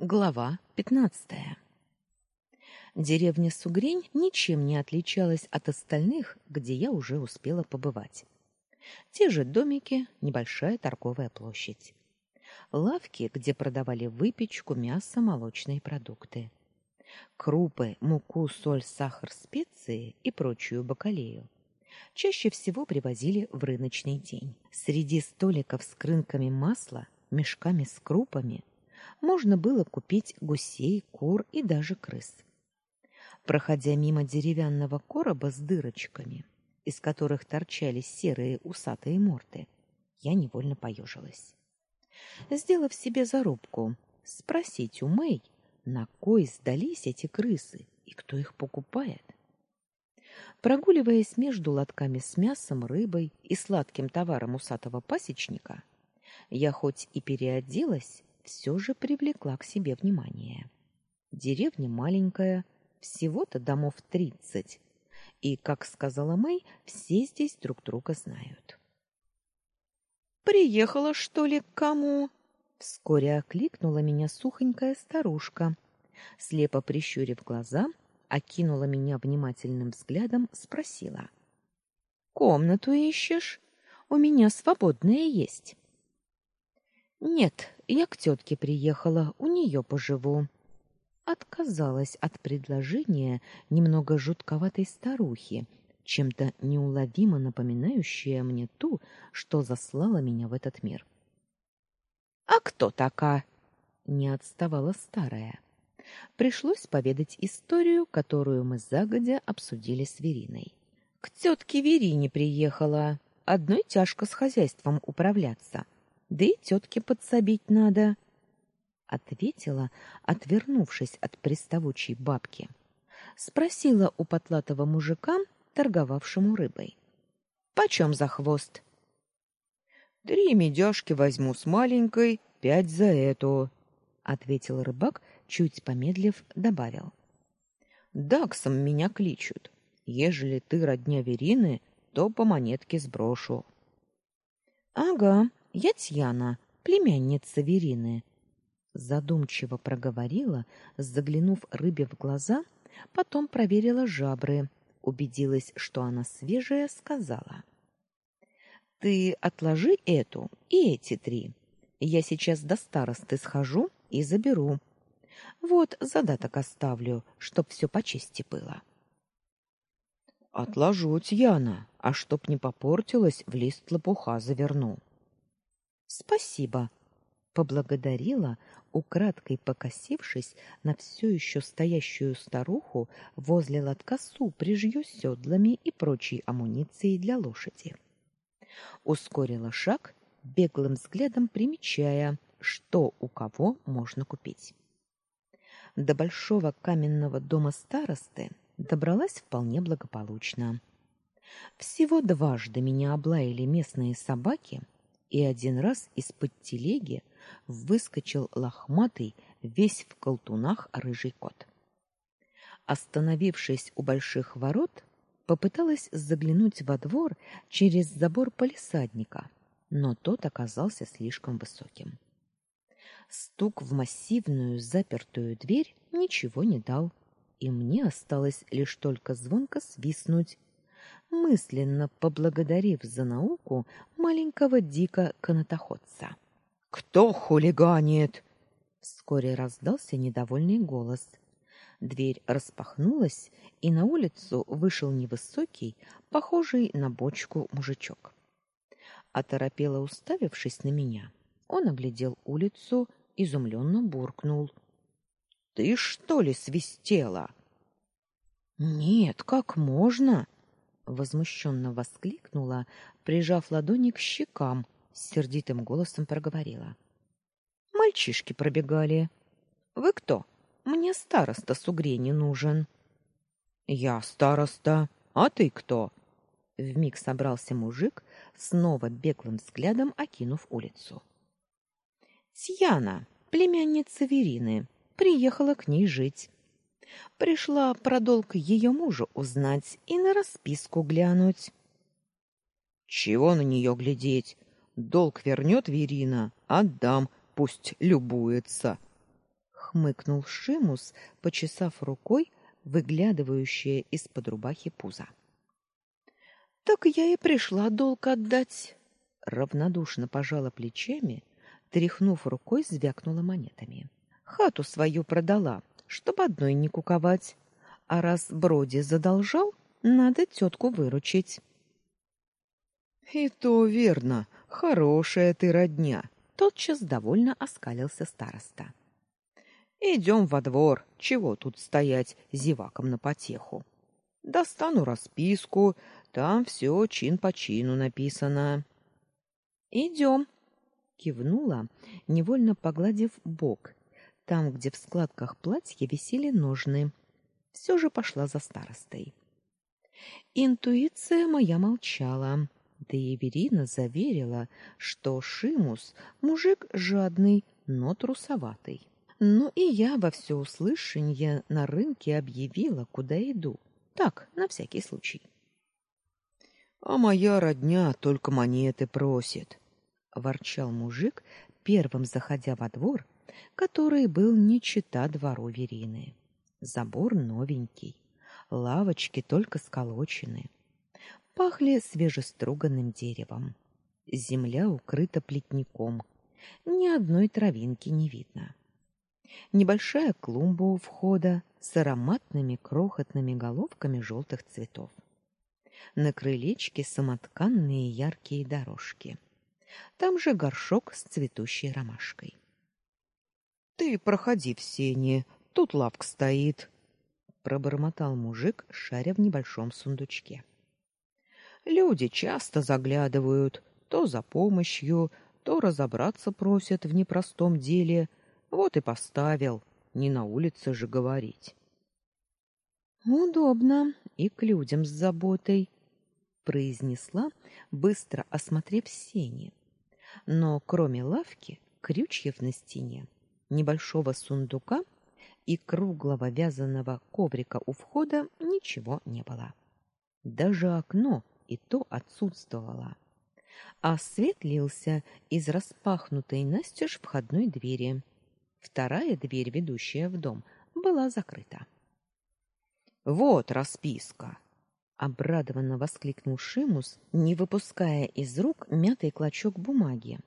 Глава пятнадцатая. Деревня Сугрень ничем не отличалась от остальных, где я уже успела побывать. Те же домики, небольшая торговая площадь. Лавки, где продавали выпечку, мясо, молочные продукты. Крупы, муку, соль, сахар, специи и прочую бакалею. Чаще всего привозили в рыночный день. Среди столиков с крынками масла, мешками с крупами – можно было купить гусей, кур и даже крыс. Проходя мимо деревянного короба с дырочками, из которых торчали серые усатые морды, я невольно поежилась. Сделав себе зарубку, спросить у Мэй, на кой сдались эти крысы и кто их покупает. Прогуливаясь между лотками с мясом, рыбой и сладким товаром усатого пасечника, я хоть и переоделась, все же привлекла к себе внимание. Деревня маленькая, всего-то домов тридцать, и, как сказала Мэй, все здесь друг друга знают. «Приехала, что ли, к кому?» Вскоре окликнула меня сухонькая старушка. Слепо прищурив глаза, окинула меня внимательным взглядом, спросила. «Комнату ищешь? У меня свободная есть». «Нет, я к тетке приехала, у нее поживу. Отказалась от предложения немного жутковатой старухи, чем-то неуловимо напоминающая мне ту, что заслала меня в этот мир. А кто такая? Не отставала старая. Пришлось поведать историю, которую мы загодя обсудили с Вериной. К тетке Верине приехала, одной тяжко с хозяйством управляться да и тетке подсобить надо, ответила, отвернувшись от приставучей бабки. Спросила у потлатого мужика, торговавшему рыбой: "Почем за хвост?" "Три медяшки возьму с маленькой, пять за эту", ответил рыбак, чуть помедлив, добавил: "Даксом меня кличут. Ежели ты родня Верины, то по монетке сброшу". Ага, я Тьяна, племянница Верины, задумчиво проговорила, заглянув рыбе в глаза, потом проверила жабры, убедилась, что она свежая, сказала: Ты отложи эту и эти три. Я сейчас до старосты схожу и заберу. Вот задаток оставлю, чтоб все по чести было. Отложу, Тьяна, а чтоб не попортилось, в лист лопуха заверну. Спасибо, поблагодарила, украдкой покосившись на все еще стоящую старуху возле лотка с упряжью, седлами и прочей амуницией для лошади. Ускорила шаг, беглым взглядом примечая, что у кого можно купить. До большого каменного дома старосты добралась вполне благополучно. Всего дважды меня облаяли местные собаки — и один раз из-под телеги выскочил лохматый, весь в колтунах рыжий кот. Остановившись у больших ворот, попыталась заглянуть во двор через забор полисадника, но тот оказался слишком высоким. Стук в массивную запертую дверь ничего не дал, и мне осталось лишь только звонко свистнуть мысленно поблагодарив за науку маленького дико канатоходца. Кто хулиганит? Вскоре раздался недовольный голос. Дверь распахнулась, и на улицу вышел невысокий, похожий на бочку мужичок. Оторопело уставившись на меня, он оглядел улицу, изумленно буркнул: "Ты что ли свистела?" "Нет, как можно?" Возмущенно воскликнула, прижав ладони к щекам, с сердитым голосом проговорила: Мальчишки пробегали. Вы кто? Мне староста с угрени нужен. Я староста, а ты кто? Вмиг собрался мужик, снова беглым взглядом окинув улицу. Тьяна, племянница Верины, приехала к ней жить. Пришла про долг ее мужу узнать и на расписку глянуть. Чего на нее глядеть? Долг вернет Верина, отдам, пусть любуется. хмыкнул Шимус, почесав рукой выглядывающее из-под рубахи пузо. Так я и пришла долг отдать. Равнодушно пожала плечами, тряхнув рукой, звякнула монетами. Хату свою продала, чтоб одной не куковать. А раз Броди задолжал, надо тетку выручить. И то верно, хорошая ты родня, тотчас довольно оскалился староста. Идем во двор, чего тут стоять зеваком на потеху. Достану расписку, там все чин по чину написано. Идем, кивнула, невольно погладив бок, там, где в складках платья висели ножны. Все же пошла за старостой. Интуиция моя молчала. Да и Верина заверила, что Шимус мужик жадный, но трусоватый. Ну и я во всеуслышание на рынке объявила, куда иду. Так, на всякий случай. А моя родня только монеты просит, ворчал мужик, первым заходя во двор, который был не чета двору Верины. Забор новенький, лавочки только сколочены. Пахли свежеструганным деревом. Земля укрыта плетником. Ни одной травинки не видно небольшая клумба у входа с ароматными крохотными головками желтых цветов. На крылечке самотканные яркие дорожки. Там же горшок с цветущей ромашкой. Ты проходи в сени, тут лавка стоит, пробормотал мужик, шаря в небольшом сундучке. Люди часто заглядывают, то за помощью, то разобраться просят в непростом деле, вот и поставил, не на улице же говорить. Удобно и к людям с заботой, произнесла, быстро осмотрев сени. Но кроме лавки, крючьев на стене, небольшого сундука и круглого вязаного коврика у входа ничего не было. Даже окно и то отсутствовало. А свет лился из распахнутой настежь входной двери, Вторая дверь, ведущая в дом, была закрыта. Вот расписка, обрадованно воскликнул Шимус, не выпуская из рук мятый клочок бумаги.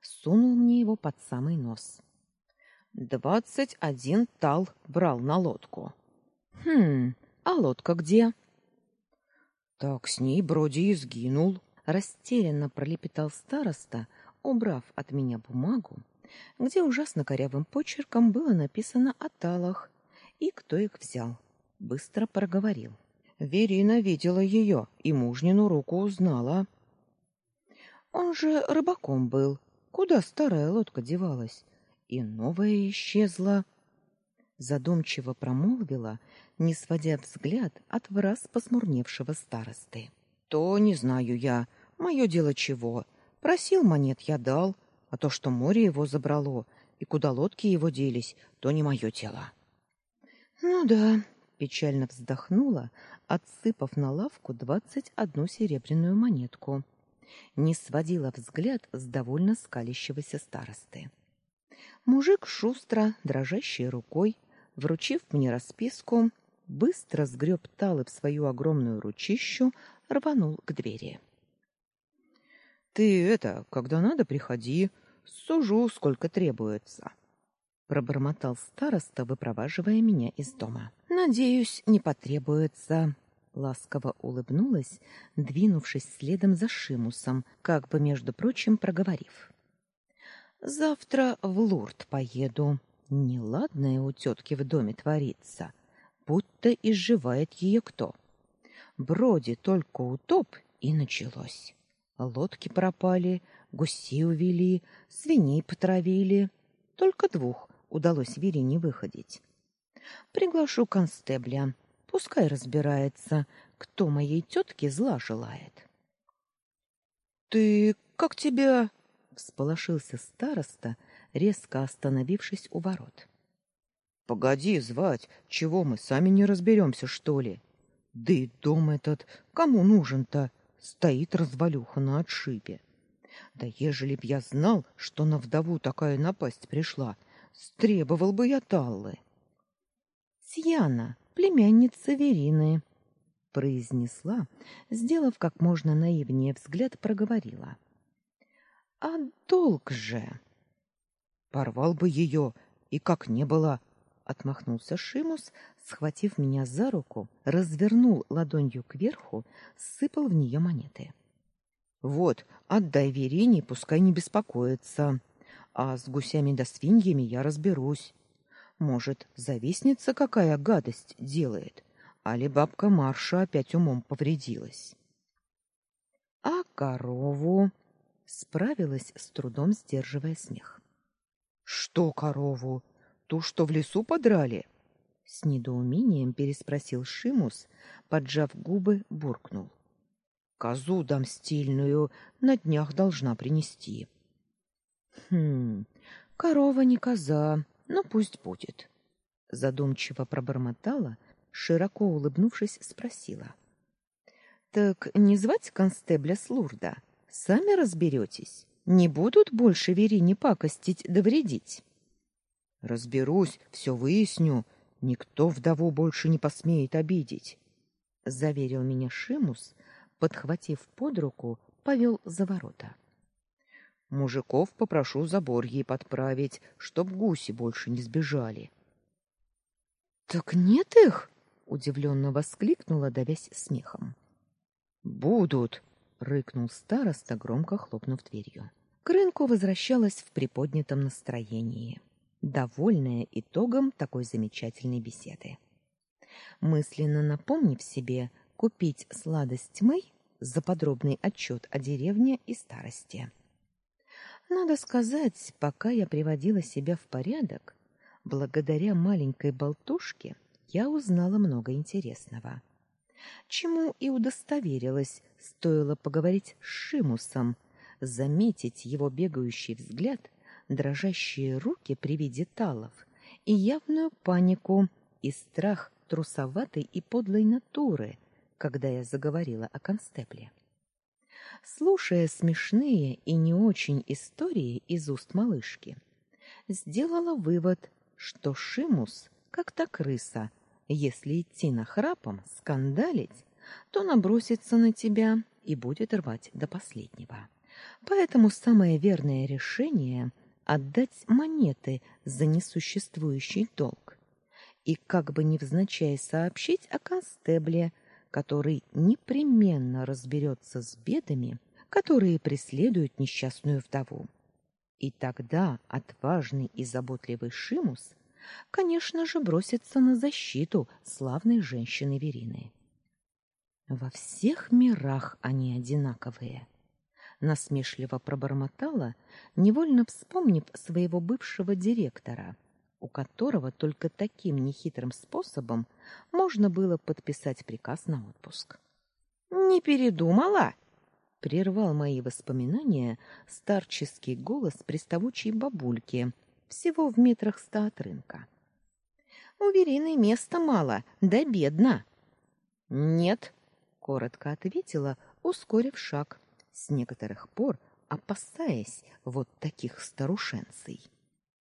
Сунул мне его под самый нос. Двадцать один тал брал на лодку. Хм, а лодка где? Так с ней Броди и сгинул, растерянно пролепетал староста, убрав от меня бумагу где ужасно корявым почерком было написано о талах и кто их взял. Быстро проговорил. Верина видела ее и мужнину руку узнала. Он же рыбаком был. Куда старая лодка девалась? И новая исчезла. Задумчиво промолвила, не сводя взгляд от враз посмурневшего старосты. То не знаю я. Мое дело чего. Просил монет я дал, а то, что море его забрало, и куда лодки его делись, то не мое дело. Ну да, печально вздохнула, отсыпав на лавку двадцать одну серебряную монетку. Не сводила взгляд с довольно скалящегося старосты. Мужик шустро, дрожащей рукой, вручив мне расписку, быстро сгреб талы в свою огромную ручищу, рванул к двери. Ты это, когда надо, приходи, сужу, сколько требуется, пробормотал староста, выпроваживая меня из дома. Надеюсь, не потребуется, ласково улыбнулась, двинувшись следом за Шимусом, как бы между прочим проговорив: Завтра в Лурд поеду. Неладное у тетки в доме творится, будто изживает ее кто. Броди только утоп и началось. Лодки пропали, гусей увели, свиней потравили. Только двух удалось Верине выходить. Приглашу констебля, пускай разбирается, кто моей тетке зла желает. Ты как тебя? Всполошился староста, резко остановившись у ворот. Погоди звать, чего мы сами не разберемся, что ли? Да и дом этот кому нужен-то? Стоит развалюха на отшибе. Да ежели б я знал, что на вдову такая напасть пришла, Стребовал бы я Таллы. Тьяна, племянница Верины, произнесла, сделав как можно наивнее взгляд, проговорила. А долг же. Порвал бы ее, и как не было, отмахнулся Шимус, схватив меня за руку, развернул ладонью кверху, сыпал в нее монеты. Вот, отдай Верине, пускай не беспокоится. А с гусями да свиньями я разберусь. Может, завистница какая гадость делает, али бабка Марша опять умом повредилась. А корову справилась с трудом, сдерживая смех. Что корову? Ту, что в лесу подрали? С недоумением переспросил Шимус, поджав губы, буркнул. Козу дам стильную, на днях должна принести. Хм, корова не коза, но пусть будет. Задумчиво пробормотала, широко улыбнувшись, спросила. Так не звать констебля с Лурда? Сами разберетесь. Не будут больше Верине пакостить да вредить. Разберусь, все выясню. Никто вдову больше не посмеет обидеть, заверил меня Шимус, подхватив под руку, повел за ворота. Мужиков попрошу забор ей подправить, чтоб гуси больше не сбежали. Так нет их, удивленно воскликнула, давясь смехом. Будут, рыкнул староста, громко хлопнув дверью. К рынку возвращалась в приподнятом настроении, довольная итогом такой замечательной беседы. Мысленно напомнив себе, купить сладость тьмы за подробный отчет о деревне и старости. Надо сказать, пока я приводила себя в порядок, благодаря маленькой болтушке я узнала много интересного. Чему и удостоверилась, стоило поговорить с Шимусом, заметить его бегающий взгляд, дрожащие руки при виде талов и явную панику и страх трусоватой и подлой натуры, когда я заговорила о констебле. Слушая смешные и не очень истории из уст малышки, сделала вывод, что Шимус, как та крыса, если идти на храпом, скандалить, то набросится на тебя и будет рвать до последнего. Поэтому самое верное решение отдать монеты за несуществующий долг и как бы невзначай сообщить о констебле, который непременно разберется с бедами, которые преследуют несчастную вдову. И тогда отважный и заботливый Шимус, конечно же, бросится на защиту славной женщины Верины. Во всех мирах они одинаковые. Насмешливо пробормотала, невольно вспомнив своего бывшего директора — у которого только таким нехитрым способом можно было подписать приказ на отпуск. Не передумала? прервал мои воспоминания старческий голос приставучей бабульки, всего в метрах ста от рынка. У Верины места мало, да бедно. Нет, коротко ответила, ускорив шаг, с некоторых пор опасаясь вот таких старушенцей.